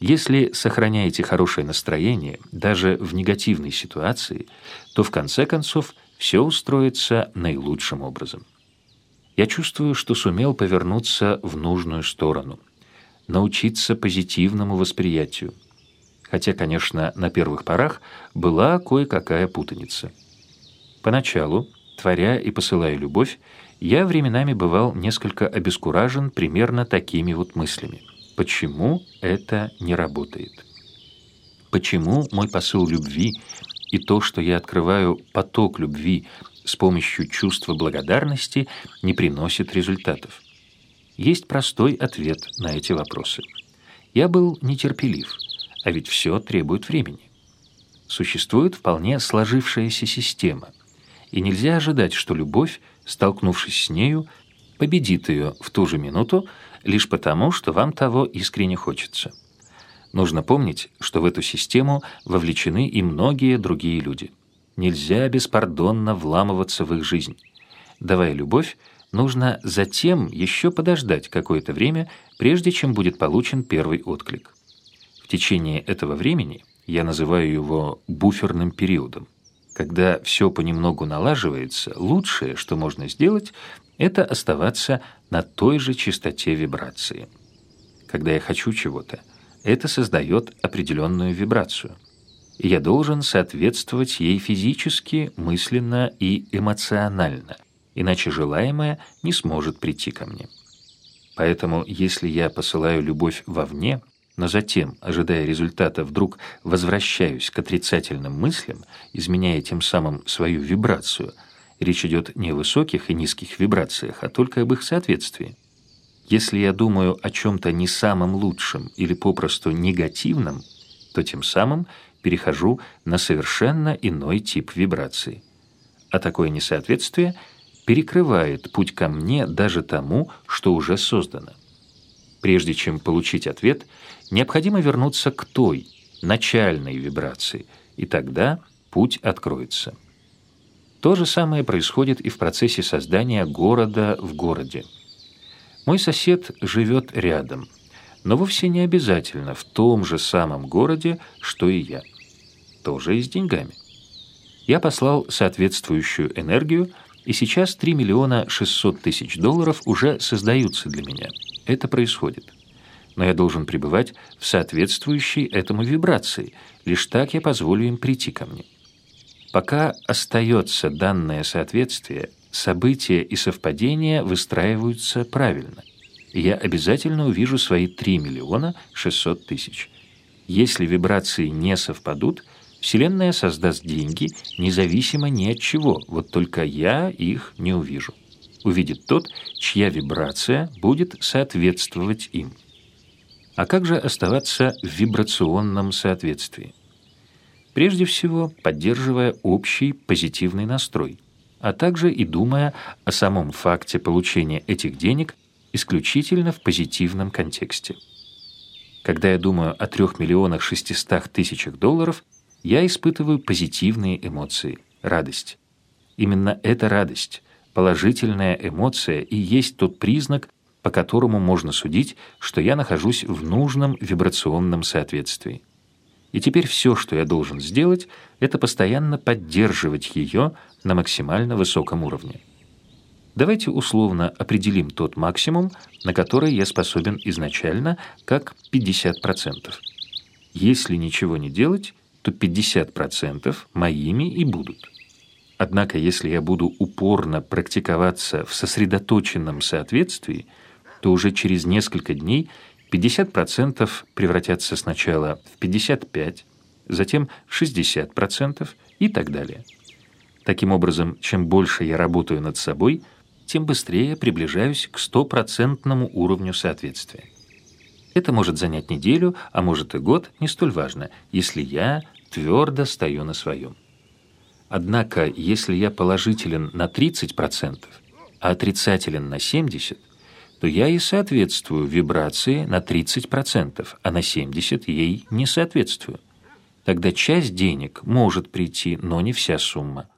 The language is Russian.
Если сохраняете хорошее настроение даже в негативной ситуации, то в конце концов все устроится наилучшим образом. Я чувствую, что сумел повернуться в нужную сторону, научиться позитивному восприятию. Хотя, конечно, на первых порах была кое-какая путаница. Поначалу, творя и посылая любовь, я временами бывал несколько обескуражен примерно такими вот мыслями. Почему это не работает? Почему мой посыл любви и то, что я открываю поток любви с помощью чувства благодарности, не приносит результатов? Есть простой ответ на эти вопросы. Я был нетерпелив, а ведь все требует времени. Существует вполне сложившаяся система, и нельзя ожидать, что любовь, столкнувшись с нею, победит ее в ту же минуту, лишь потому, что вам того искренне хочется. Нужно помнить, что в эту систему вовлечены и многие другие люди. Нельзя беспардонно вламываться в их жизнь. Давая любовь, нужно затем еще подождать какое-то время, прежде чем будет получен первый отклик. В течение этого времени я называю его буферным периодом. Когда все понемногу налаживается, лучшее, что можно сделать, это оставаться на той же частоте вибрации. Когда я хочу чего-то, это создает определенную вибрацию. И я должен соответствовать ей физически, мысленно и эмоционально, иначе желаемое не сможет прийти ко мне. Поэтому, если я посылаю любовь вовне, но затем, ожидая результата, вдруг возвращаюсь к отрицательным мыслям, изменяя тем самым свою вибрацию – Речь идет не о высоких и низких вибрациях, а только об их соответствии. Если я думаю о чем-то не самом лучшем или попросту негативном, то тем самым перехожу на совершенно иной тип вибрации. А такое несоответствие перекрывает путь ко мне даже тому, что уже создано. Прежде чем получить ответ, необходимо вернуться к той, начальной вибрации, и тогда путь откроется. То же самое происходит и в процессе создания города в городе. Мой сосед живет рядом, но вовсе не обязательно в том же самом городе, что и я. Тоже и с деньгами. Я послал соответствующую энергию, и сейчас 3 миллиона 600 тысяч долларов уже создаются для меня. Это происходит. Но я должен пребывать в соответствующей этому вибрации, лишь так я позволю им прийти ко мне. Пока остается данное соответствие, события и совпадения выстраиваются правильно. я обязательно увижу свои 3 миллиона 600 тысяч. Если вибрации не совпадут, Вселенная создаст деньги независимо ни от чего, вот только я их не увижу. Увидит тот, чья вибрация будет соответствовать им. А как же оставаться в вибрационном соответствии? Прежде всего поддерживая общий позитивный настрой, а также и думая о самом факте получения этих денег исключительно в позитивном контексте. Когда я думаю о 3 миллионах 600 тысячах долларов, я испытываю позитивные эмоции, радость. Именно эта радость, положительная эмоция и есть тот признак, по которому можно судить, что я нахожусь в нужном вибрационном соответствии. И теперь все, что я должен сделать, это постоянно поддерживать ее на максимально высоком уровне. Давайте условно определим тот максимум, на который я способен изначально, как 50%. Если ничего не делать, то 50% моими и будут. Однако, если я буду упорно практиковаться в сосредоточенном соответствии, то уже через несколько дней – 50% превратятся сначала в 55%, затем в 60% и так далее. Таким образом, чем больше я работаю над собой, тем быстрее приближаюсь к стопроцентному уровню соответствия. Это может занять неделю, а может и год, не столь важно, если я твердо стою на своем. Однако, если я положителен на 30%, а отрицателен на 70%, то я и соответствую вибрации на 30%, а на 70% ей не соответствую. Тогда часть денег может прийти, но не вся сумма.